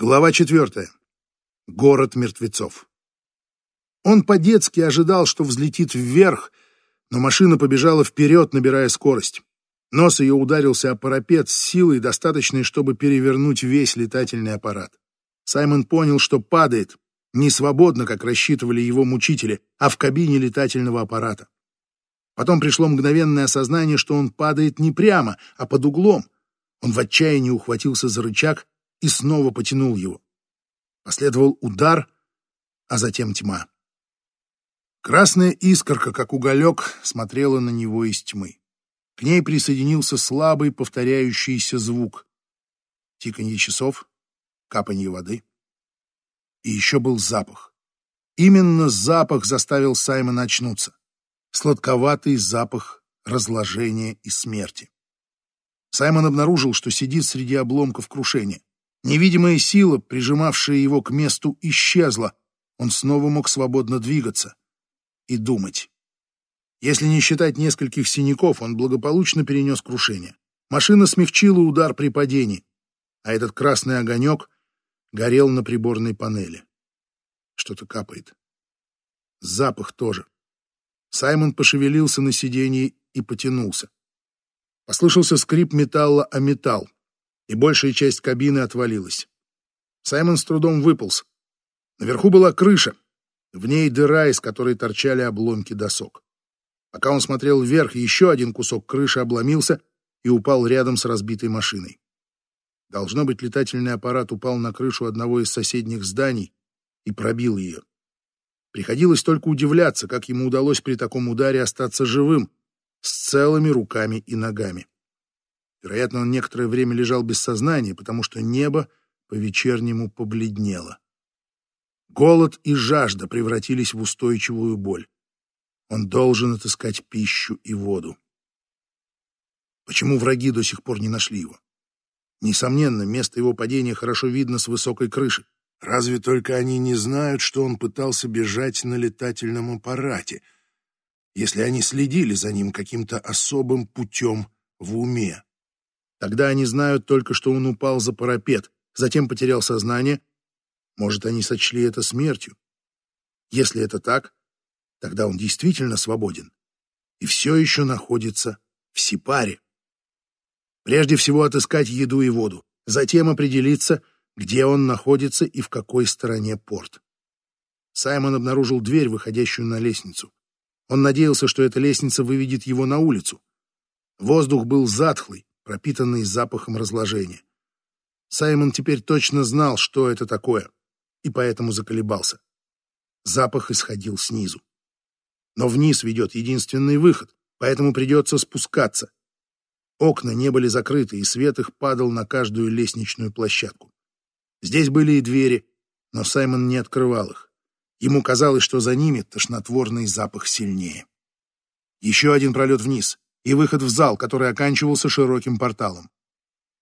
Глава четвертая. Город мертвецов. Он по-детски ожидал, что взлетит вверх, но машина побежала вперед, набирая скорость. Нос ее ударился о парапет с силой, достаточной, чтобы перевернуть весь летательный аппарат. Саймон понял, что падает, не свободно, как рассчитывали его мучители, а в кабине летательного аппарата. Потом пришло мгновенное осознание, что он падает не прямо, а под углом. Он в отчаянии ухватился за рычаг и снова потянул его. Последовал удар, а затем тьма. Красная искорка, как уголек, смотрела на него из тьмы. К ней присоединился слабый повторяющийся звук. Тиканье часов, капанье воды. И еще был запах. Именно запах заставил Саймона очнуться. Сладковатый запах разложения и смерти. Саймон обнаружил, что сидит среди обломков крушения. Невидимая сила, прижимавшая его к месту, исчезла. Он снова мог свободно двигаться и думать. Если не считать нескольких синяков, он благополучно перенес крушение. Машина смягчила удар при падении, а этот красный огонек горел на приборной панели. Что-то капает. Запах тоже. Саймон пошевелился на сиденье и потянулся. Послышался скрип металла о металл и большая часть кабины отвалилась. Саймон с трудом выполз. Наверху была крыша, в ней дыра, из которой торчали обломки досок. Пока он смотрел вверх, еще один кусок крыши обломился и упал рядом с разбитой машиной. Должно быть, летательный аппарат упал на крышу одного из соседних зданий и пробил ее. Приходилось только удивляться, как ему удалось при таком ударе остаться живым, с целыми руками и ногами. Вероятно, он некоторое время лежал без сознания, потому что небо по-вечернему побледнело. Голод и жажда превратились в устойчивую боль. Он должен отыскать пищу и воду. Почему враги до сих пор не нашли его? Несомненно, место его падения хорошо видно с высокой крыши. Разве только они не знают, что он пытался бежать на летательном аппарате, если они следили за ним каким-то особым путем в уме. Тогда они знают только, что он упал за парапет, затем потерял сознание. Может, они сочли это смертью. Если это так, тогда он действительно свободен и все еще находится в Сипаре. Прежде всего отыскать еду и воду, затем определиться, где он находится и в какой стороне порт. Саймон обнаружил дверь, выходящую на лестницу. Он надеялся, что эта лестница выведет его на улицу. Воздух был затхлый, пропитанный запахом разложения. Саймон теперь точно знал, что это такое, и поэтому заколебался. Запах исходил снизу. Но вниз ведет единственный выход, поэтому придется спускаться. Окна не были закрыты, и свет их падал на каждую лестничную площадку. Здесь были и двери, но Саймон не открывал их. Ему казалось, что за ними тошнотворный запах сильнее. Еще один пролет вниз и выход в зал, который оканчивался широким порталом.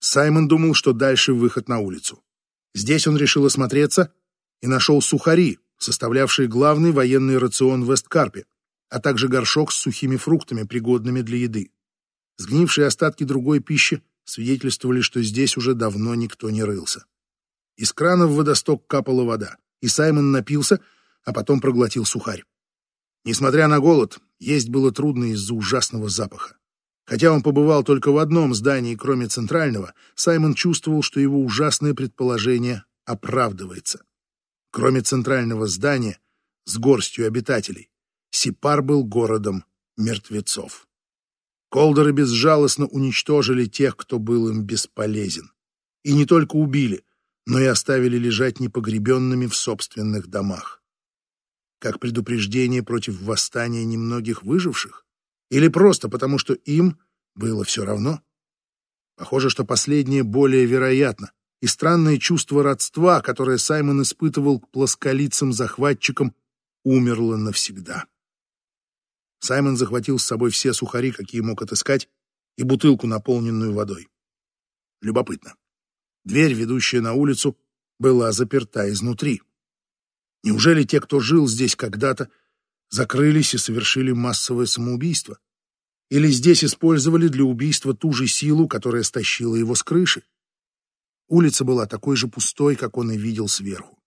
Саймон думал, что дальше выход на улицу. Здесь он решил осмотреться и нашел сухари, составлявшие главный военный рацион в Весткарпе, а также горшок с сухими фруктами, пригодными для еды. Сгнившие остатки другой пищи свидетельствовали, что здесь уже давно никто не рылся. Из крана в водосток капала вода, и Саймон напился, а потом проглотил сухарь. Несмотря на голод, есть было трудно из-за ужасного запаха. Хотя он побывал только в одном здании, кроме центрального, Саймон чувствовал, что его ужасное предположение оправдывается. Кроме центрального здания с горстью обитателей, Сипар был городом мертвецов. Колдеры безжалостно уничтожили тех, кто был им бесполезен. И не только убили, но и оставили лежать непогребенными в собственных домах как предупреждение против восстания немногих выживших? Или просто потому, что им было все равно? Похоже, что последнее более вероятно, и странное чувство родства, которое Саймон испытывал к плосколицам-захватчикам, умерло навсегда. Саймон захватил с собой все сухари, какие мог отыскать, и бутылку, наполненную водой. Любопытно. Дверь, ведущая на улицу, была заперта изнутри. Неужели те, кто жил здесь когда-то, закрылись и совершили массовое самоубийство? Или здесь использовали для убийства ту же силу, которая стащила его с крыши? Улица была такой же пустой, как он и видел сверху.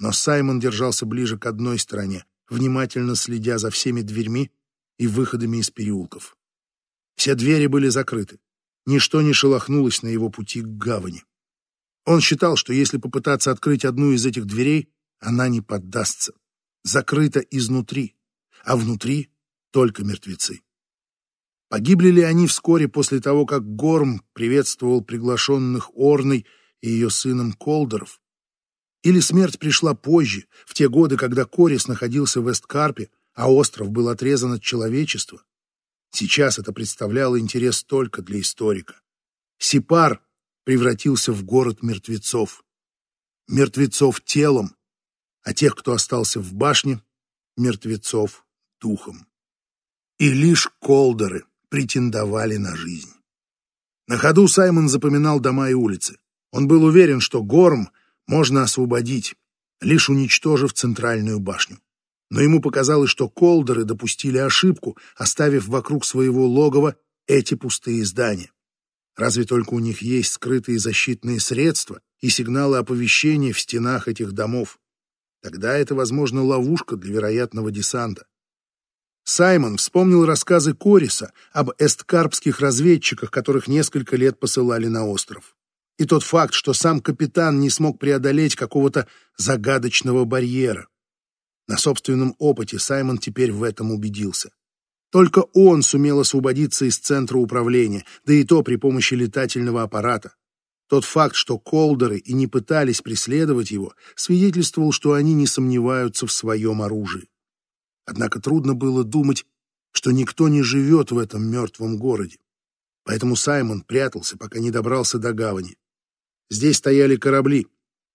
Но Саймон держался ближе к одной стороне, внимательно следя за всеми дверьми и выходами из переулков. Все двери были закрыты. Ничто не шелохнулось на его пути к гавани. Он считал, что если попытаться открыть одну из этих дверей, она не поддастся. Закрыта изнутри, а внутри только мертвецы. Погибли ли они вскоре после того, как Горм приветствовал приглашенных Орной и ее сыном Колдоров? Или смерть пришла позже, в те годы, когда Корис находился в Эсткарпе, а остров был отрезан от человечества? Сейчас это представляло интерес только для историка. Сипар превратился в город мертвецов. Мертвецов телом, а тех, кто остался в башне, мертвецов духом. И лишь колдеры претендовали на жизнь. На ходу Саймон запоминал дома и улицы. Он был уверен, что Горм можно освободить, лишь уничтожив центральную башню. Но ему показалось, что колдеры допустили ошибку, оставив вокруг своего логова эти пустые здания. Разве только у них есть скрытые защитные средства и сигналы оповещения в стенах этих домов. Тогда это, возможно, ловушка для вероятного десанта. Саймон вспомнил рассказы Кориса об эсткарпских разведчиках, которых несколько лет посылали на остров. И тот факт, что сам капитан не смог преодолеть какого-то загадочного барьера. На собственном опыте Саймон теперь в этом убедился. Только он сумел освободиться из центра управления, да и то при помощи летательного аппарата. Тот факт, что колдеры и не пытались преследовать его, свидетельствовал, что они не сомневаются в своем оружии. Однако трудно было думать, что никто не живет в этом мертвом городе. Поэтому Саймон прятался, пока не добрался до гавани. Здесь стояли корабли,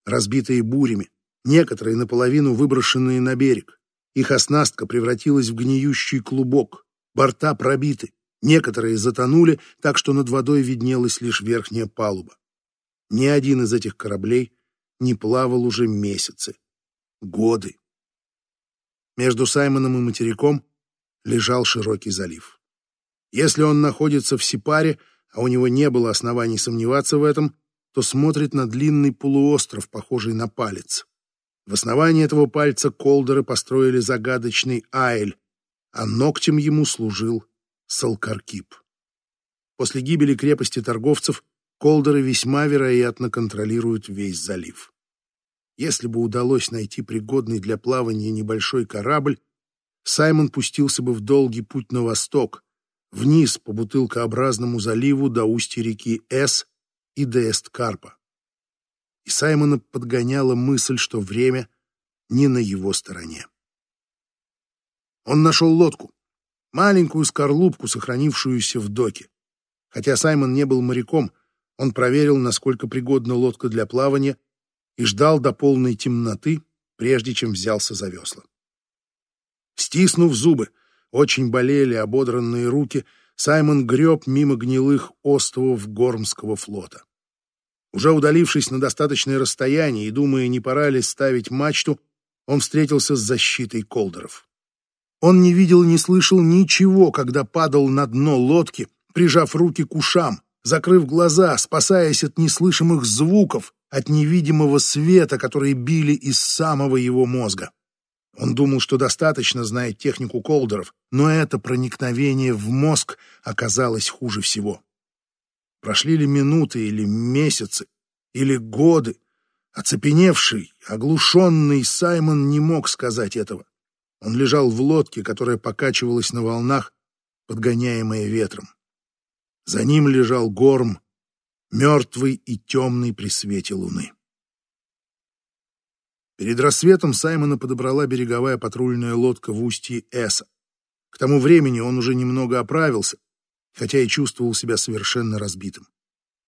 разбитые бурями, некоторые наполовину выброшенные на берег. Их оснастка превратилась в гниющий клубок, борта пробиты, некоторые затонули, так что над водой виднелась лишь верхняя палуба. Ни один из этих кораблей не плавал уже месяцы, годы. Между Саймоном и материком лежал широкий залив. Если он находится в Сипаре, а у него не было оснований сомневаться в этом, то смотрит на длинный полуостров, похожий на палец. В основании этого пальца колдеры построили загадочный Айль, а ногтем ему служил Салкаркип. После гибели крепости торговцев Колдеры весьма вероятно контролируют весь залив. Если бы удалось найти пригодный для плавания небольшой корабль, Саймон пустился бы в долгий путь на восток, вниз по бутылкообразному заливу до устья реки Эс и до Эсткарпа. И Саймона подгоняла мысль, что время не на его стороне. Он нашел лодку, маленькую скорлупку, сохранившуюся в доке. Хотя Саймон не был моряком, он проверил, насколько пригодна лодка для плавания, и ждал до полной темноты, прежде чем взялся за весла. Стиснув зубы, очень болели ободранные руки, Саймон греб мимо гнилых островов Гормского флота. Уже удалившись на достаточное расстояние и думая, не пора ли ставить мачту, он встретился с защитой колдеров. Он не видел не слышал ничего, когда падал на дно лодки, прижав руки к ушам, закрыв глаза, спасаясь от неслышимых звуков, от невидимого света, которые били из самого его мозга. Он думал, что достаточно знает технику колдеров, но это проникновение в мозг оказалось хуже всего. Прошли ли минуты или месяцы, или годы, оцепеневший, оглушенный Саймон не мог сказать этого. Он лежал в лодке, которая покачивалась на волнах, подгоняемая ветром. За ним лежал горм, мертвый и темный при свете луны. Перед рассветом Саймона подобрала береговая патрульная лодка в устье Эса. К тому времени он уже немного оправился, хотя и чувствовал себя совершенно разбитым.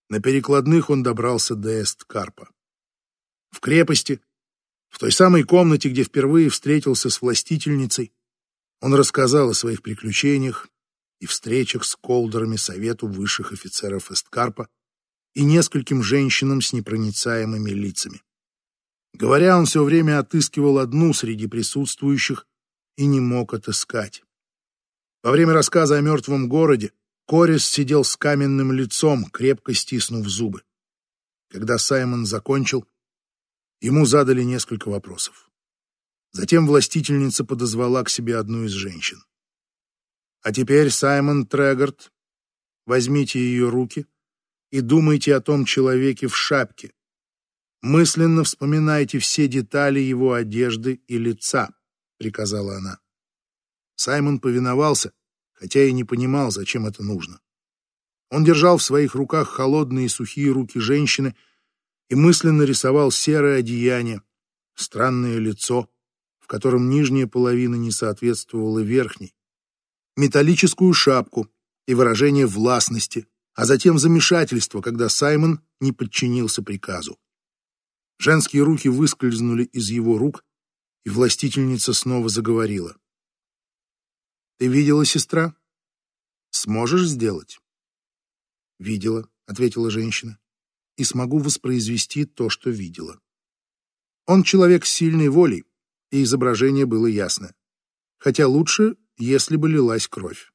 На перекладных он добрался до Эсткарпа. В крепости, в той самой комнате, где впервые встретился с властительницей, он рассказал о своих приключениях, и встречах с колдерами Совету высших офицеров Эсткарпа и нескольким женщинам с непроницаемыми лицами. Говоря, он все время отыскивал одну среди присутствующих и не мог отыскать. Во время рассказа о мертвом городе Корис сидел с каменным лицом, крепко стиснув зубы. Когда Саймон закончил, ему задали несколько вопросов. Затем властительница подозвала к себе одну из женщин. А теперь, Саймон Трегард, возьмите ее руки и думайте о том человеке в шапке. Мысленно вспоминайте все детали его одежды и лица, приказала она. Саймон повиновался, хотя и не понимал, зачем это нужно. Он держал в своих руках холодные сухие руки женщины и мысленно рисовал серое одеяние, странное лицо, в котором нижняя половина не соответствовала верхней, металлическую шапку и выражение властности, а затем замешательство, когда Саймон не подчинился приказу. Женские руки выскользнули из его рук, и властительница снова заговорила. «Ты видела, сестра? Сможешь сделать?» «Видела», — ответила женщина, — «и смогу воспроизвести то, что видела». Он человек с сильной волей, и изображение было ясное. Хотя лучше, если бы лилась кровь.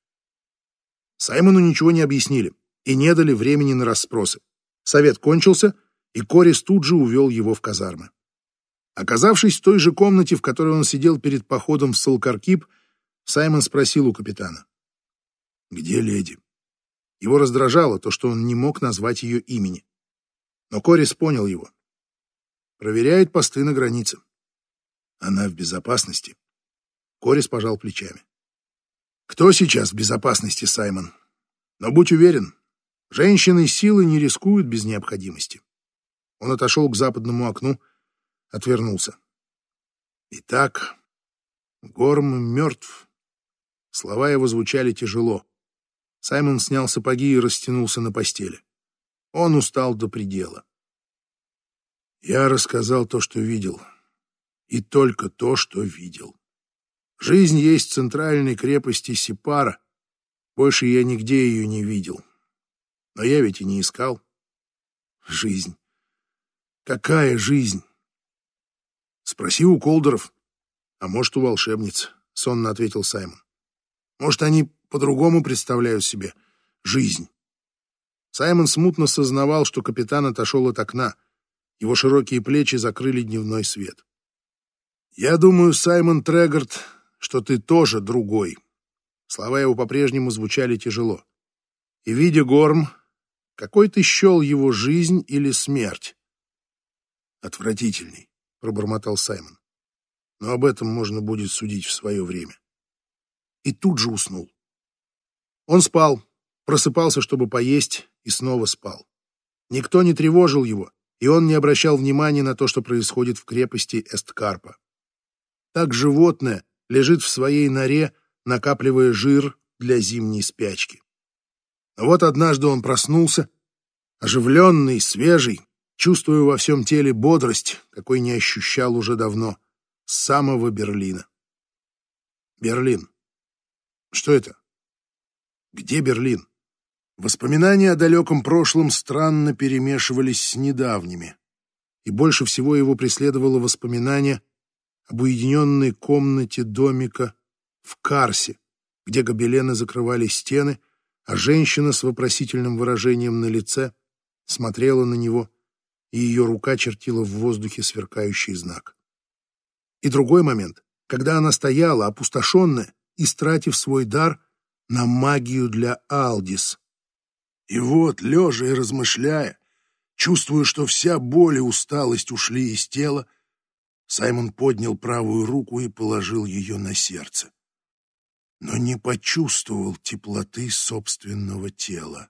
Саймону ничего не объяснили и не дали времени на расспросы. Совет кончился, и Корис тут же увел его в казармы. Оказавшись в той же комнате, в которой он сидел перед походом в Салкаркип, Саймон спросил у капитана. «Где леди?» Его раздражало то, что он не мог назвать ее имени. Но Корис понял его. Проверяет посты на границе. Она в безопасности. Корис пожал плечами. Кто сейчас в безопасности, Саймон? Но будь уверен, женщины силы не рискуют без необходимости. Он отошел к западному окну, отвернулся. Итак, Горм мертв. Слова его звучали тяжело. Саймон снял сапоги и растянулся на постели. Он устал до предела. Я рассказал то, что видел. И только то, что видел. Жизнь есть центральной крепости Сипара. Больше я нигде ее не видел. Но я ведь и не искал. Жизнь. Какая жизнь? Спроси у Колдеров. А может, у волшебниц, — сонно ответил Саймон. Может, они по-другому представляют себе жизнь. Саймон смутно сознавал, что капитан отошел от окна. Его широкие плечи закрыли дневной свет. «Я думаю, Саймон Трегард, что ты тоже другой». Слова его по-прежнему звучали тяжело. И, видя Горм, какой ты счел его жизнь или смерть? «Отвратительный», — пробормотал Саймон. «Но об этом можно будет судить в свое время». И тут же уснул. Он спал, просыпался, чтобы поесть, и снова спал. Никто не тревожил его, и он не обращал внимания на то, что происходит в крепости Эсткарпа. Так животное лежит в своей норе, накапливая жир для зимней спячки. Вот однажды он проснулся, оживленный, свежий, чувствуя во всем теле бодрость, какой не ощущал уже давно, с самого Берлина. Берлин. Что это? Где Берлин? Воспоминания о далеком прошлом странно перемешивались с недавними, и больше всего его преследовало воспоминание об уединенной комнате домика в Карсе, где гобелены закрывали стены, а женщина с вопросительным выражением на лице смотрела на него, и ее рука чертила в воздухе сверкающий знак. И другой момент, когда она стояла, опустошенная, истратив свой дар — на магию для Алдис. И вот, лежа и размышляя, чувствуя, что вся боль и усталость ушли из тела, Саймон поднял правую руку и положил ее на сердце. Но не почувствовал теплоты собственного тела.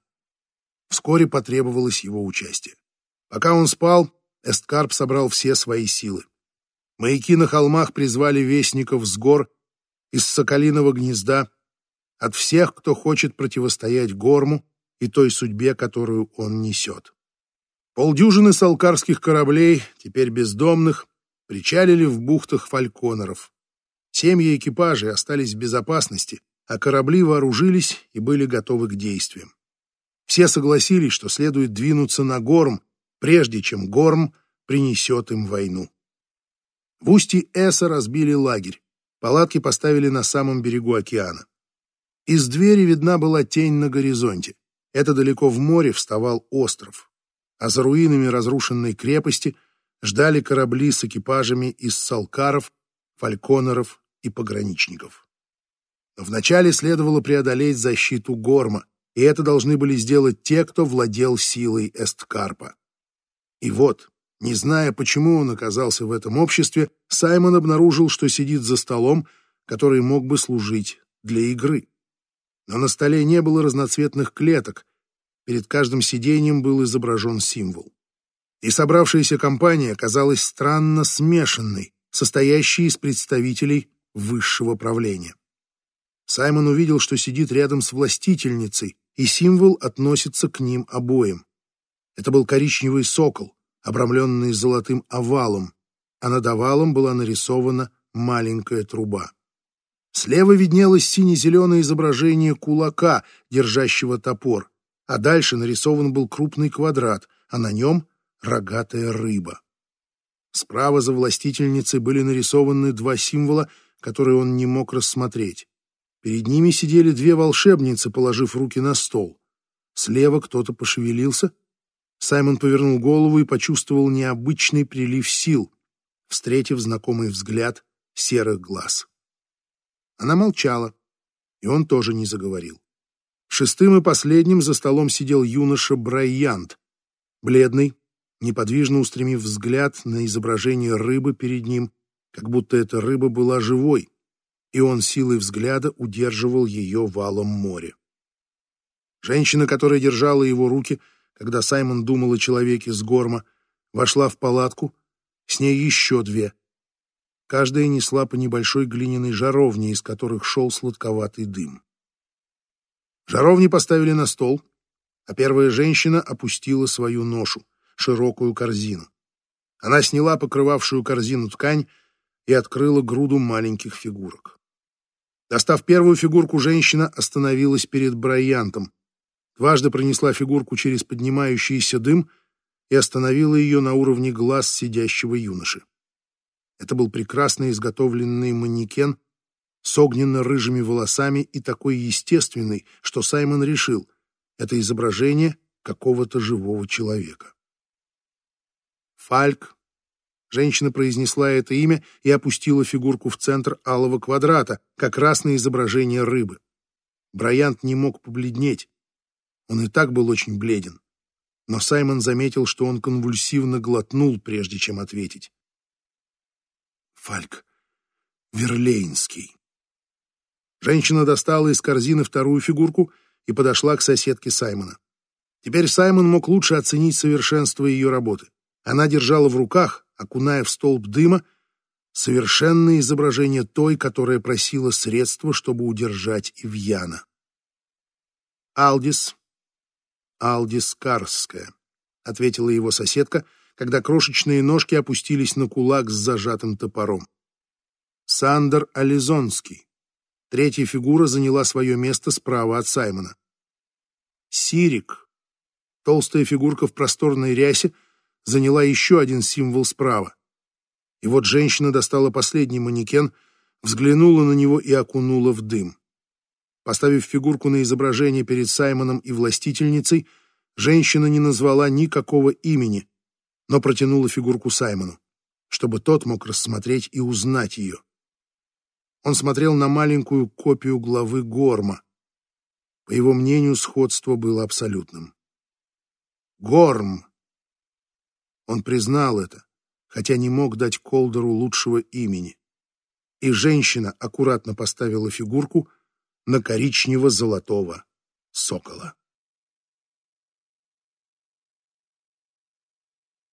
Вскоре потребовалось его участие. Пока он спал, Эсткарп собрал все свои силы. Маяки на холмах призвали вестников с гор, из соколиного гнезда, от всех, кто хочет противостоять Горму и той судьбе, которую он несет. Полдюжины салкарских кораблей, теперь бездомных, причалили в бухтах фальконеров. Семьи экипажей остались в безопасности, а корабли вооружились и были готовы к действиям. Все согласились, что следует двинуться на Горм, прежде чем Горм принесет им войну. В устье Эса разбили лагерь. Палатки поставили на самом берегу океана. Из двери видна была тень на горизонте. Это далеко в море вставал остров. а за руинами разрушенной крепости ждали корабли с экипажами из салкаров, фальконеров и пограничников. Вначале следовало преодолеть защиту Горма, и это должны были сделать те, кто владел силой Эсткарпа. И вот, не зная, почему он оказался в этом обществе, Саймон обнаружил, что сидит за столом, который мог бы служить для игры. Но на столе не было разноцветных клеток, перед каждым сиденьем был изображен символ. И собравшаяся компания оказалась странно смешанной, состоящей из представителей высшего правления. Саймон увидел, что сидит рядом с властительницей, и символ относится к ним обоим. Это был коричневый сокол, обрамленный золотым овалом, а над овалом была нарисована маленькая труба. Слева виднелось сине-зеленое изображение кулака, держащего топор, а дальше нарисован был крупный квадрат, а на нем рогатая рыба. Справа за властительницей были нарисованы два символа, которые он не мог рассмотреть. Перед ними сидели две волшебницы, положив руки на стол. Слева кто-то пошевелился. Саймон повернул голову и почувствовал необычный прилив сил, встретив знакомый взгляд серых глаз. Она молчала, и он тоже не заговорил. Шестым и последним за столом сидел юноша Брайант, бледный, неподвижно устремив взгляд на изображение рыбы перед ним, как будто эта рыба была живой, и он силой взгляда удерживал ее валом моря. Женщина, которая держала его руки, когда Саймон думал о человеке с горма, вошла в палатку, с ней еще две. Каждая несла по небольшой глиняной жаровне, из которых шел сладковатый дым. Жаровни поставили на стол, а первая женщина опустила свою ношу, широкую корзину. Она сняла покрывавшую корзину ткань и открыла груду маленьких фигурок. Достав первую фигурку, женщина остановилась перед Брайантом, дважды пронесла фигурку через поднимающийся дым и остановила ее на уровне глаз сидящего юноши. Это был прекрасно изготовленный манекен с огненно-рыжими волосами и такой естественный, что Саймон решил, это изображение какого-то живого человека. Фальк Женщина произнесла это имя и опустила фигурку в центр алого квадрата, как раз на изображение рыбы. Брайант не мог побледнеть. Он и так был очень бледен. Но Саймон заметил, что он конвульсивно глотнул, прежде чем ответить. Фальк Верлейнский. Женщина достала из корзины вторую фигурку и подошла к соседке Саймона. Теперь Саймон мог лучше оценить совершенство ее работы. Она держала в руках окуная в столб дыма, совершенное изображение той, которая просила средства, чтобы удержать Ивьяна. «Алдис, Алдис Карская», — ответила его соседка, когда крошечные ножки опустились на кулак с зажатым топором. Сандер Ализонский. Третья фигура заняла свое место справа от Саймона. Сирик. Толстая фигурка в просторной рясе — заняла еще один символ справа. И вот женщина достала последний манекен, взглянула на него и окунула в дым. Поставив фигурку на изображение перед Саймоном и властительницей, женщина не назвала никакого имени, но протянула фигурку Саймону, чтобы тот мог рассмотреть и узнать ее. Он смотрел на маленькую копию главы Горма. По его мнению, сходство было абсолютным. Горм он признал это, хотя не мог дать Колдеру лучшего имени. И женщина аккуратно поставила фигурку на коричнево-золотого сокола.